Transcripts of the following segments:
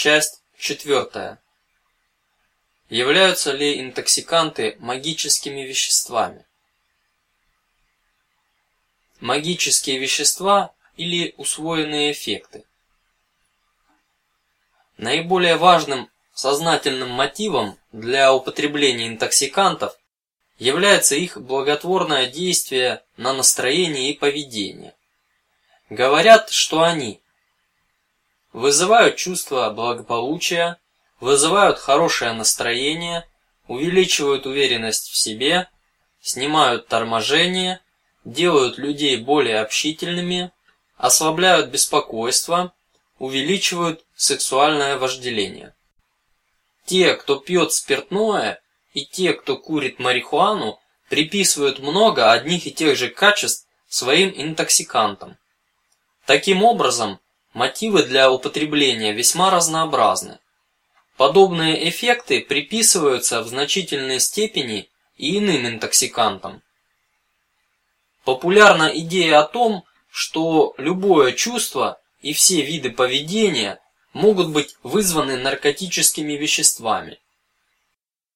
Часть четвертая. Являются ли интоксиканты магическими веществами? Магические вещества или усвоенные эффекты? Наиболее важным сознательным мотивом для употребления интоксикантов является их благотворное действие на настроение и поведение. Говорят, что они вызывают чувство благополучия, вызывают хорошее настроение, увеличивают уверенность в себе, снимают торможение, делают людей более общительными, ослабляют беспокойство, увеличивают сексуальное вожделение. Те, кто пьет спиртное, и те, кто курит марихуану, приписывают много одних и тех же качеств своим интоксикантам. Таким образом, мотивы для употребления весьма разнообразны. Подобные эффекты приписываются в значительной степени и иным интоксикантам. Популярна идея о том, что любое чувство и все виды поведения могут быть вызваны наркотическими веществами.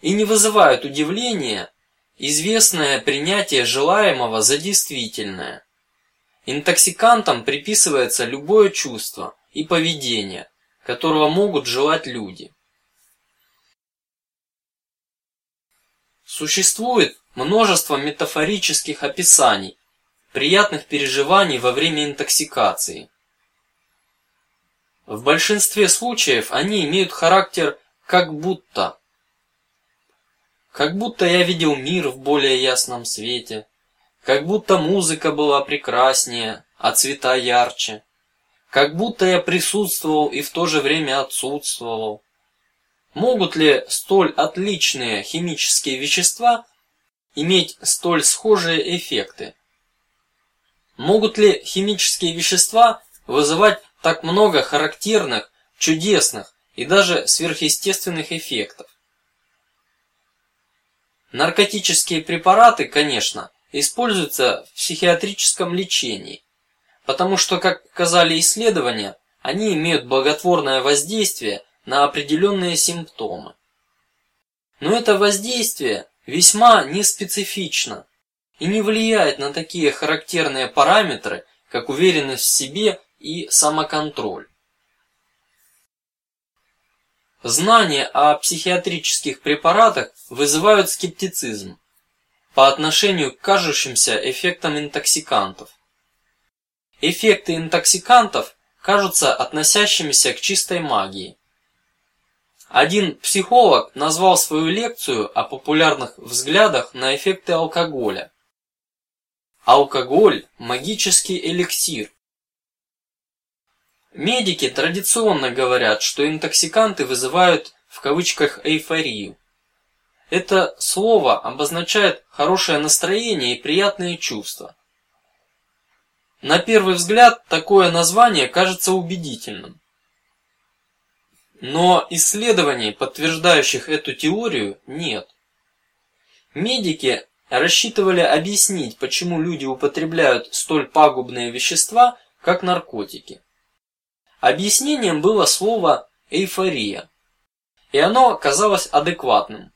И не вызывают удивления известное принятие желаемого за действительное. Интоксикантам приписывается любое чувство и поведение, которого могут желать люди. Существует множество метафорических описаний приятных переживаний во время интоксикации. В большинстве случаев они имеют характер как будто, как будто я видел мир в более ясном свете, как будто музыка была прекраснее, а цвета ярче. Как будто я присутствовал и в то же время отсутствовал. Могут ли столь отличные химические вещества иметь столь схожие эффекты? Могут ли химические вещества вызывать так много характерных, чудесных и даже сверхъестественных эффектов? Наркотические препараты, конечно, используются в психиатрическом лечении, потому что, как показали исследования, они имеют благотворное воздействие на определенные симптомы. Но это воздействие весьма неспецифично и не влияет на такие характерные параметры, как уверенность в себе и самоконтроль. Знания о психиатрических препаратах вызывают скептицизм по отношению к кажущимся эффектам интоксикантов. Эффекты интоксикантов кажутся относящимися к чистой магии. Один психолог назвал свою лекцию о популярных взглядах на эффекты алкоголя. Алкоголь – магический эликсир. Медики традиционно говорят, что интоксиканты вызывают в кавычках эйфорию. Это слово обозначает хорошее настроение и приятные чувства. На первый взгляд такое название кажется убедительным. Но исследований, подтверждающих эту теорию, нет. Медики рассчитывали объяснить, почему люди употребляют столь пагубные вещества, как наркотики. Объяснением было слово эйфория, и оно казалось адекватным.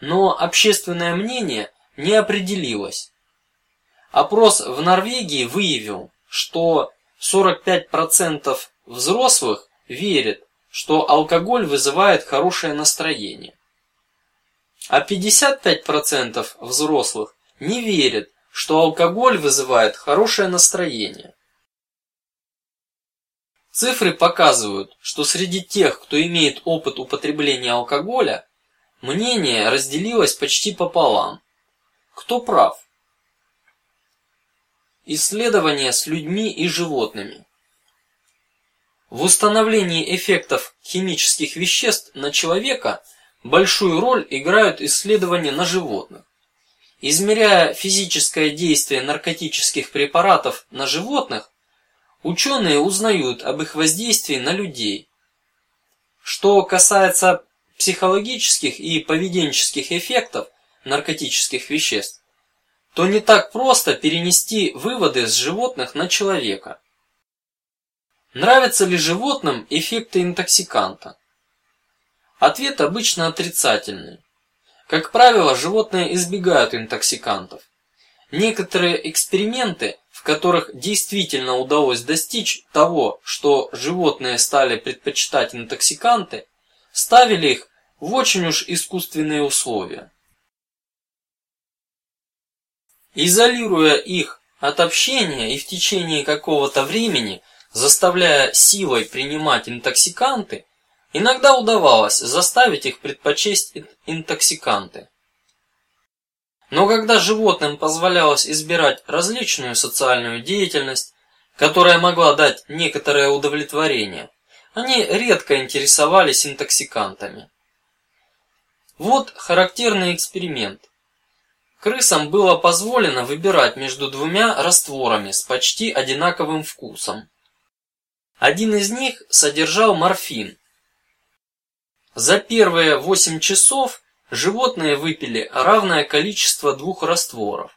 Но общественное мнение не определилось. Опрос в Норвегии выявил, что 45% взрослых верят, что алкоголь вызывает хорошее настроение, а 55% взрослых не верят, что алкоголь вызывает хорошее настроение. Цифры показывают, что среди тех, кто имеет опыт употребления алкоголя, мнение разделилось почти пополам. Кто прав? Исследования с людьми и животными. В установлении эффектов химических веществ на человека большую роль играют исследования на животных. Измеряя физическое действие наркотических препаратов на животных, ученые узнают об их воздействии на людей. Что касается психологических и поведенческих эффектов наркотических веществ, то не так просто перенести выводы с животных на человека. Нравятся ли животным эффекты интоксиканта? Ответ обычно отрицательный. Как правило, животные избегают интоксикантов. Некоторые эксперименты, в которых действительно удалось достичь того, что животные стали предпочитать интоксиканты, ставили их в очень уж искусственные условия. Изолируя их от общения и в течение какого-то времени заставляя силой принимать интоксиканты, иногда удавалось заставить их предпочесть интоксиканты. Но когда животным позволялось избирать различную социальную деятельность, которая могла дать некоторое удовлетворение, они редко интересовались интоксикантами. Вот характерный эксперимент. Крысам было позволено выбирать между двумя растворами с почти одинаковым вкусом. Один из них содержал морфин. За первые восемь часов животные выпили равное количество двух растворов.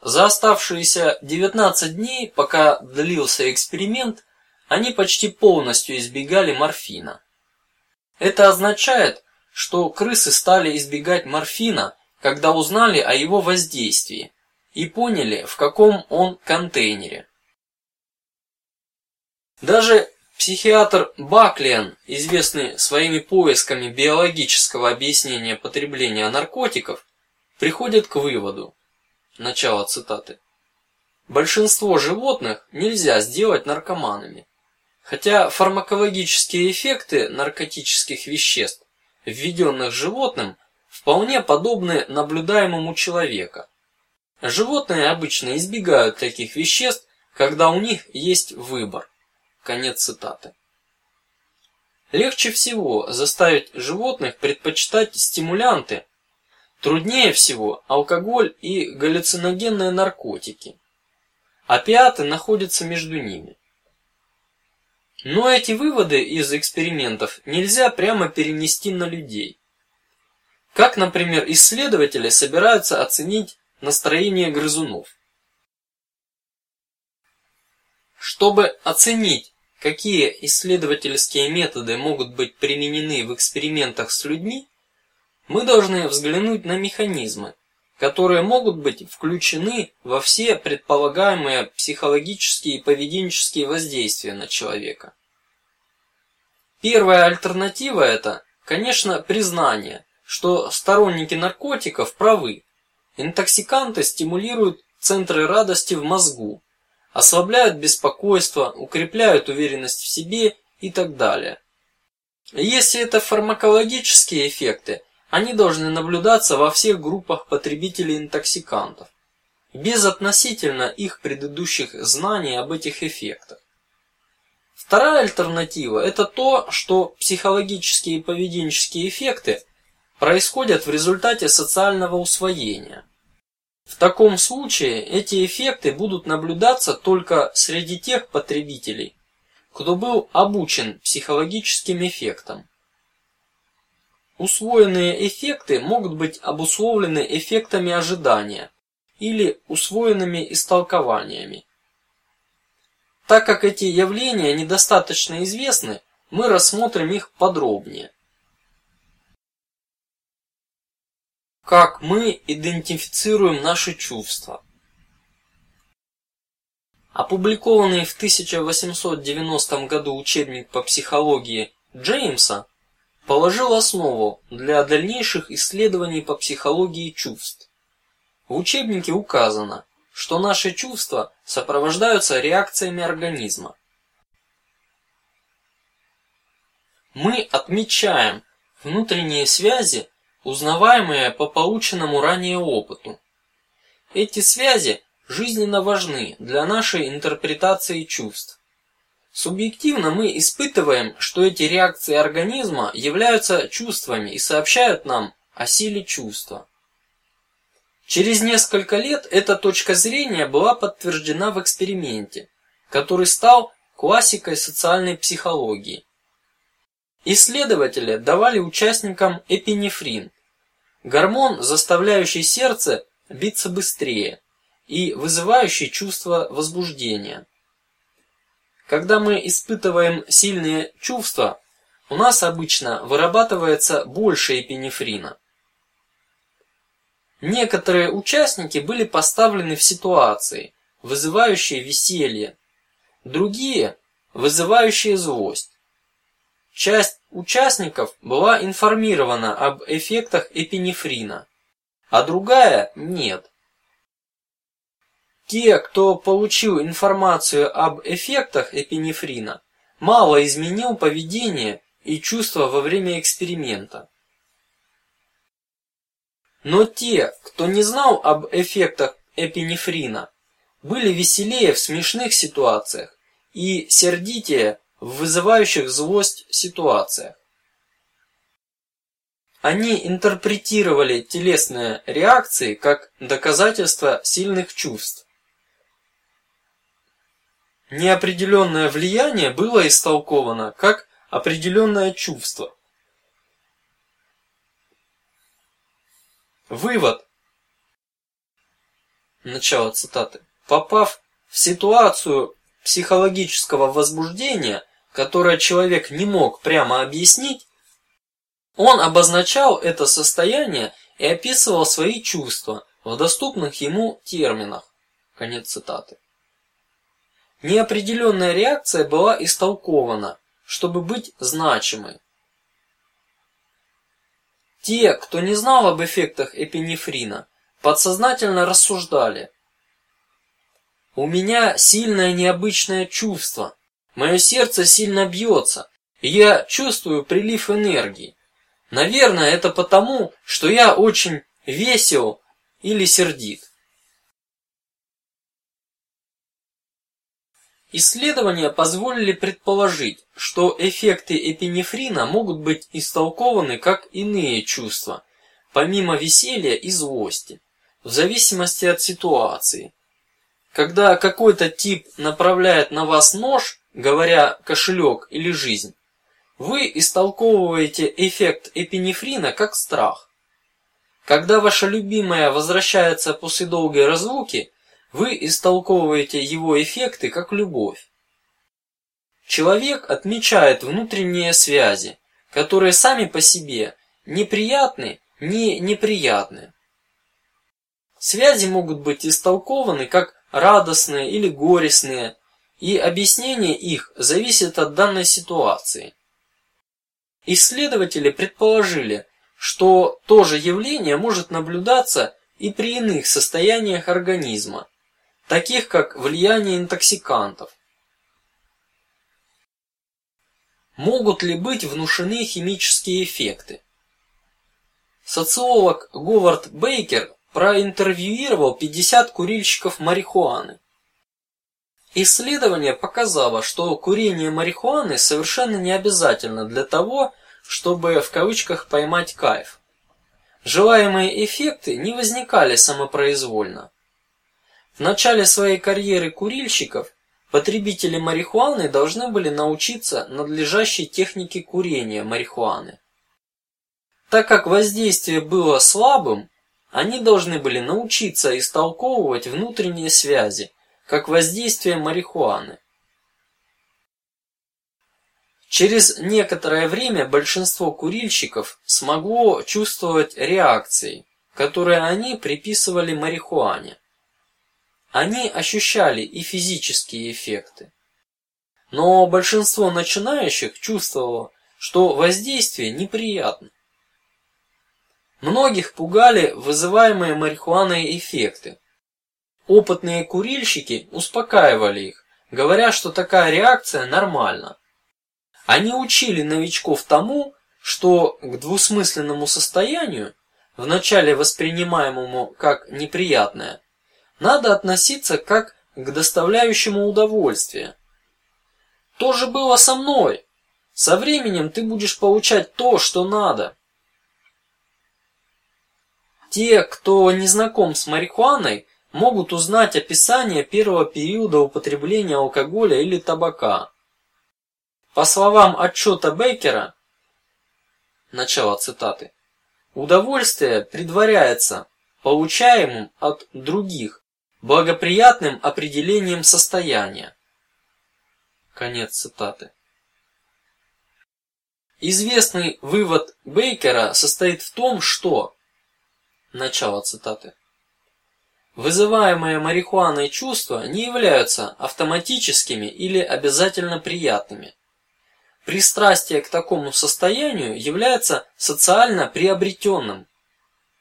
За оставшиеся 19 дней, пока длился эксперимент, они почти полностью избегали морфина. Это означает, что крысы стали избегать морфина, когда узнали о его воздействии и поняли, в каком он контейнере. Даже психиатр Баклиан, известный своими поисками биологического объяснения потребления наркотиков, приходит к выводу. Начало цитаты. Большинство животных нельзя сделать наркоманами, хотя фармакологические эффекты наркотических веществ, введенных животным, вполне подобны наблюдаемым у человека. Животные обычно избегают таких веществ, когда у них есть выбор. Конец цитаты. Легче всего заставить животных предпочитать стимулянты. Труднее всего алкоголь и галлюциногенные наркотики. Опиаты находятся между ними. Но эти выводы из экспериментов нельзя прямо перенести на людей. Как, например, исследователи собираются оценить настроение грызунов? Чтобы оценить какие исследовательские методы могут быть применены в экспериментах с людьми, мы должны взглянуть на механизмы, которые могут быть включены во все предполагаемые психологические и поведенческие воздействия на человека. Первая альтернатива это, конечно, признание, что сторонники наркотиков правы. Интоксиканты стимулируют центры радости в мозгу, ослабляют беспокойство, укрепляют уверенность в себе и так далее. Если это фармакологические эффекты, они должны наблюдаться во всех группах потребителей интоксикантов, безотносительно их предыдущих знаний об этих эффектах. Вторая альтернатива – это то, что психологические и поведенческие эффекты происходят в результате социального усвоения – в таком случае эти эффекты будут наблюдаться только среди тех потребителей, кто был обучен психологическим эффектам. Усвоенные эффекты могут быть обусловлены эффектами ожидания или усвоенными истолкованиями. Так как эти явления недостаточно известны, мы рассмотрим их подробнее. Как мы идентифицируем наши чувства? Опубликованный в 1890 году учебник по психологии Джеймса положил основу для дальнейших исследований по психологии чувств. В учебнике указано, что наши чувства сопровождаются реакциями организма. Мы отмечаем внутренние связи узнаваемые по полученному ранее опыту. Эти связи жизненно важны для нашей интерпретации чувств. Субъективно мы испытываем, что эти реакции организма являются чувствами и сообщают нам о силе чувства. Через несколько лет эта точка зрения была подтверждена в эксперименте, который стал классикой социальной психологии. Исследователи давали участникам эпинефрин, гормон, заставляющий сердце биться быстрее и вызывающий чувство возбуждения. Когда мы испытываем сильные чувства, у нас обычно вырабатывается больше эпинефрина. Некоторые участники были поставлены в ситуации, вызывающие веселье, другие вызывающие злость. Часть участников была информирована об эффектах эпинефрина, а другая нет. Те, кто получил информацию об эффектах эпинефрина, мало изменил поведение и чувства во время эксперимента. Но те, кто не знал об эффектах эпинефрина, были веселее в смешных ситуациях и сердитее в вызывающих злость ситуациях. Они интерпретировали телесные реакции как доказательство сильных чувств. Неопределенное влияние было истолковано как определенное чувство. Вывод. Начало цитаты. Попав в ситуацию психологического возбуждения, которое человек не мог прямо объяснить, он обозначал это состояние и описывал свои чувства в доступных ему терминах. Конец цитаты. Неопределенная реакция была истолкована, чтобы быть значимой. Те, кто не знал об эффектах эпинефрина, подсознательно рассуждали: у меня сильное необычное чувство, мое сердце сильно бьется, и я чувствую прилив энергии. Наверное, это потому, что я очень весел или сердит. Исследования позволили предположить, что эффекты эпинефрина могут быть истолкованы как иные чувства, помимо веселья и злости, в зависимости от ситуации. Когда какой-то тип направляет на вас нож, говоря кошелек или жизнь, вы истолковываете эффект эпинефрина как страх. Когда ваша любимая возвращается после долгой разлуки, вы истолковываете его эффекты как любовь. Человек отмечает внутренние связи, которые сами по себе неприятны, не неприятны. Связи могут быть истолкованы как радостные или горестные, и объяснение их зависит от данной ситуации. Исследователи предположили, что то же явление может наблюдаться и при иных состояниях организма, таких как влияние интоксикантов. Могут ли быть внушены химические эффекты? Социолог Говард Бейкер проинтервьюировал 50 курильщиков марихуаны. Исследование показало, что курение марихуаны совершенно не обязательно для того, чтобы в кавычках поймать кайф. Желаемые эффекты не возникали самопроизвольно. В начале своей карьеры курильщиков потребители марихуаны должны были научиться надлежащей технике курения марихуаны. Так как воздействие было слабым, они должны были научиться истолковывать внутренние связи, как воздействие марихуаны. Через некоторое время большинство курильщиков смогло чувствовать реакции, которые они приписывали марихуане. Они ощущали и физические эффекты. Но большинство начинающих чувствовало, что воздействие неприятно. Многих пугали вызываемые марихуаной эффекты. Опытные курильщики успокаивали их, говоря, что такая реакция нормальна. Они учили новичков тому, что к двусмысленному состоянию, вначале воспринимаемому как неприятное, надо относиться как к доставляющему удовольствие. То же было со мной. Со временем ты будешь получать то, что надо. Те, кто не знаком с марихуаной, могут узнать описание первого периода употребления алкоголя или табака. По словам отчета Бейкера, начало цитаты, удовольствие предваряется получаемым от других благоприятным определением состояния. Конец цитаты. Известный вывод Бейкера состоит в том, что начало цитаты. Вызываемые марихуаной чувства не являются автоматическими или обязательно приятными. Пристрастие к такому состоянию является социально приобретенным,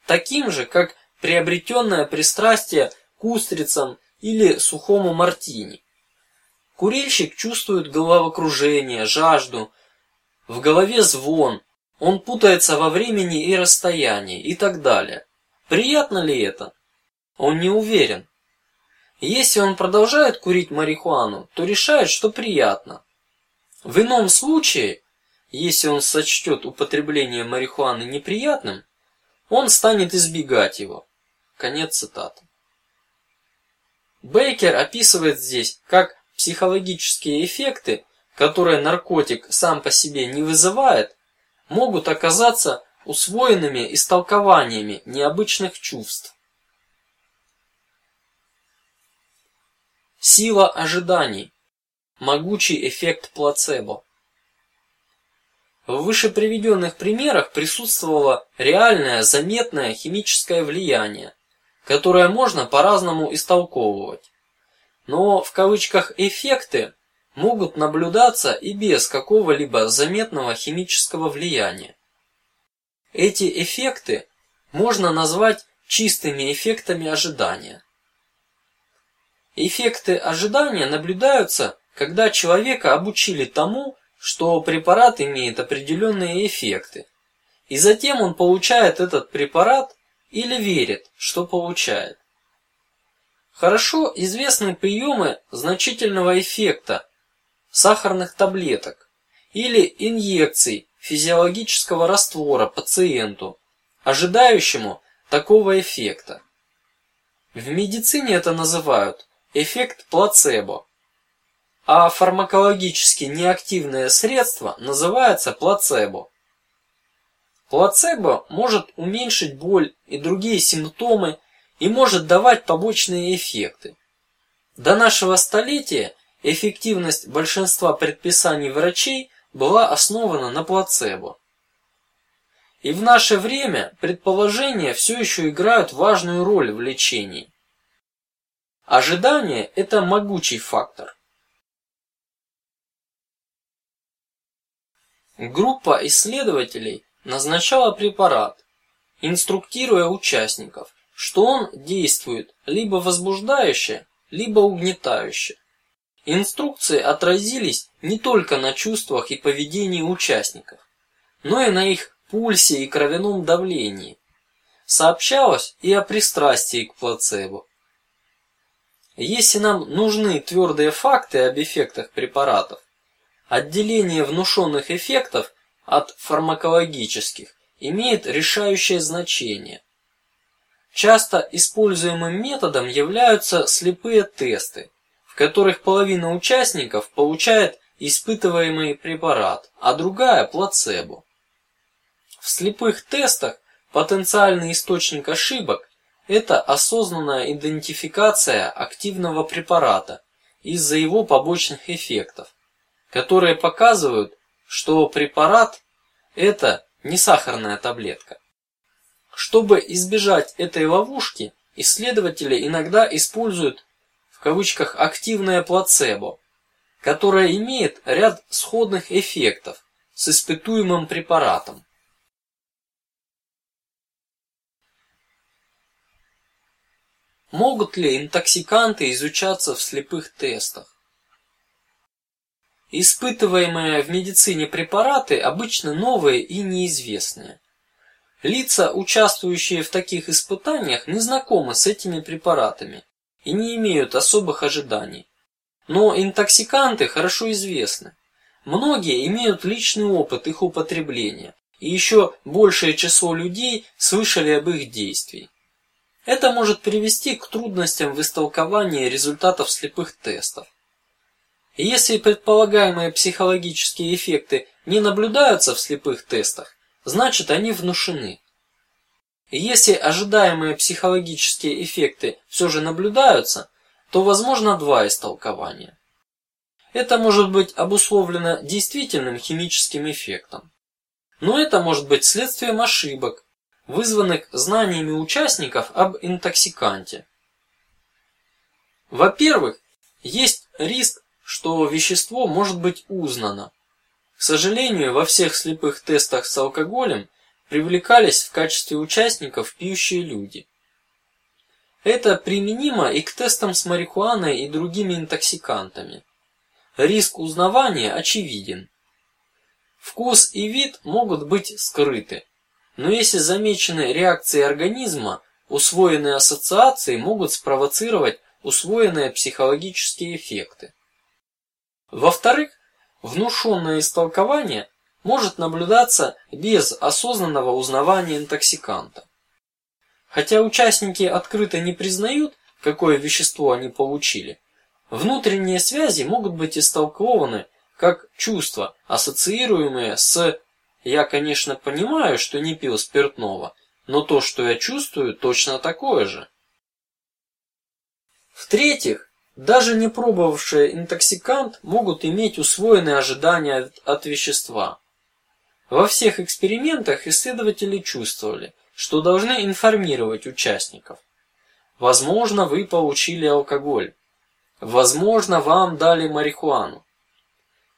таким же, как приобретенное пристрастие к устрицам или сухому мартини. Курильщик чувствует головокружение, жажду, в голове звон, он путается во времени и расстоянии и так далее. Приятно ли это? Он не уверен. Если он продолжает курить марихуану, то решает, что приятно. В ином случае, если он сочтет употребление марихуаны неприятным, он станет избегать его. Конец цитаты. Бейкер описывает здесь, как психологические эффекты, которые наркотик сам по себе не вызывает, могут оказаться усвоенными истолкованиями необычных чувств. Сила ожиданий. Могучий эффект плацебо. В выше приведенных примерах присутствовало реальное, заметное химическое влияние, которое можно по-разному истолковывать. Но в кавычках эффекты могут наблюдаться и без какого-либо заметного химического влияния. Эти эффекты можно назвать чистыми эффектами ожидания. Эффекты ожидания наблюдаются, когда человека обучили тому, что препарат имеет определенные эффекты, и затем он получает этот препарат или верит, что получает. Хорошо известны приемы значительного эффекта сахарных таблеток или инъекций физиологического раствора пациенту, ожидающему такого эффекта. В медицине это называют эффект плацебо, а фармакологически неактивное средство называется плацебо. Плацебо может уменьшить боль и другие симптомы и может давать побочные эффекты. До нашего столетия эффективность большинства предписаний врачей была основана на плацебо. И в наше время предположения все еще играют важную роль в лечении. Ожидание – это могучий фактор. Группа исследователей назначала препарат, инструктируя участников, что он действует либо возбуждающе, либо угнетающе. Инструкции отразились не только на чувствах и поведении участников, но и на их пульсе и кровяном давлении. Сообщалось и о пристрастии к плацебо. Если нам нужны твердые факты об эффектах препаратов, отделение внушенных эффектов от фармакологических имеет решающее значение. Часто используемым методом являются слепые тесты, в которых половина участников получает испытываемый препарат, а другая плацебо. В слепых тестах потенциальный источник ошибок – это осознанная идентификация активного препарата из-за его побочных эффектов, которые показывают, что препарат – это не сахарная таблетка. Чтобы избежать этой ловушки, исследователи иногда используют в кавычках активное плацебо, которое имеет ряд сходных эффектов с испытуемым препаратом. Могут ли интоксиканты изучаться в слепых тестах? Испытываемые в медицине препараты обычно новые и неизвестные. Лица, участвующие в таких испытаниях, не знакомы с этими препаратами и не имеют особых ожиданий. Но интоксиканты хорошо известны. Многие имеют личный опыт их употребления, и еще большее число людей слышали об их действии. Это может привести к трудностям в истолковании результатов слепых тестов. Если предполагаемые психологические эффекты не наблюдаются в слепых тестах, значит они внушены. Если ожидаемые психологические эффекты все же наблюдаются, то возможно два истолкования. это может быть обусловлено действительным химическим эффектом, но это может быть следствием ошибок, вызванных знаниями участников об интоксиканте. Во-первых, есть риск, что вещество может быть узнано. К сожалению, во всех слепых тестах с алкоголем привлекались в качестве участников пьющие люди. Это применимо и к тестам с марихуаной и другими интоксикантами. Риск узнавания очевиден. Вкус и вид могут быть скрыты, но если замечены реакции организма, усвоенные ассоциации могут спровоцировать усвоенные психологические эффекты. Во-вторых, внушенное истолкование может наблюдаться без осознанного узнавания интоксиканта. Хотя участники открыто не признают, какое вещество они получили, внутренние связи могут быть истолкованы как чувства, ассоциируемые с «я, конечно, понимаю, что не пил спиртного, но то, что я чувствую, точно такое же». В-третьих, даже не пробовавшие интоксикант могут иметь усвоенные ожидания от, вещества. Во всех экспериментах исследователи чувствовали, что должны информировать участников. Возможно, вы получили алкоголь. Возможно, вам дали марихуану.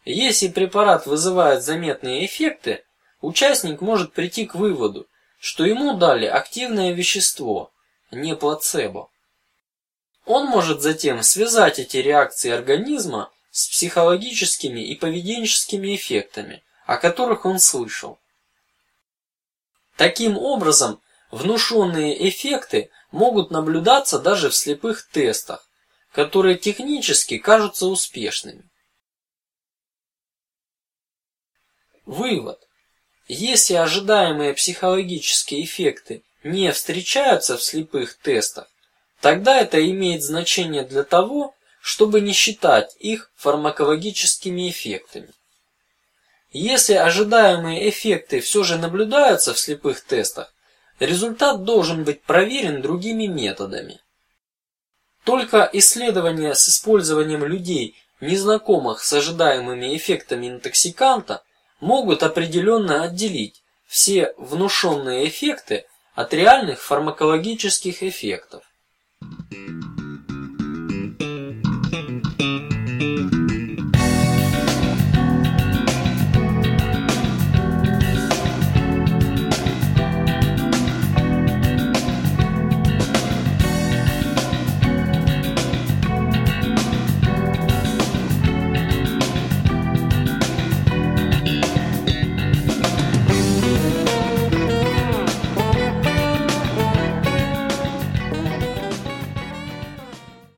Если препарат вызывает заметные эффекты, участник может прийти к выводу, что ему дали активное вещество, не плацебо. Он может затем связать эти реакции организма с психологическими и поведенческими эффектами, о которых он слышал. Таким образом, внушенные эффекты могут наблюдаться даже в слепых тестах, которые технически кажутся успешными. Вывод: если ожидаемые психологические эффекты не встречаются в слепых тестах, тогда это имеет значение для того, чтобы не считать их фармакологическими эффектами. Если ожидаемые эффекты все же наблюдаются в слепых тестах, результат должен быть проверен другими методами. Только исследования с использованием людей, незнакомых с ожидаемыми эффектами интоксиканта, могут определенно отделить все внушенные эффекты от реальных фармакологических эффектов. Thank you.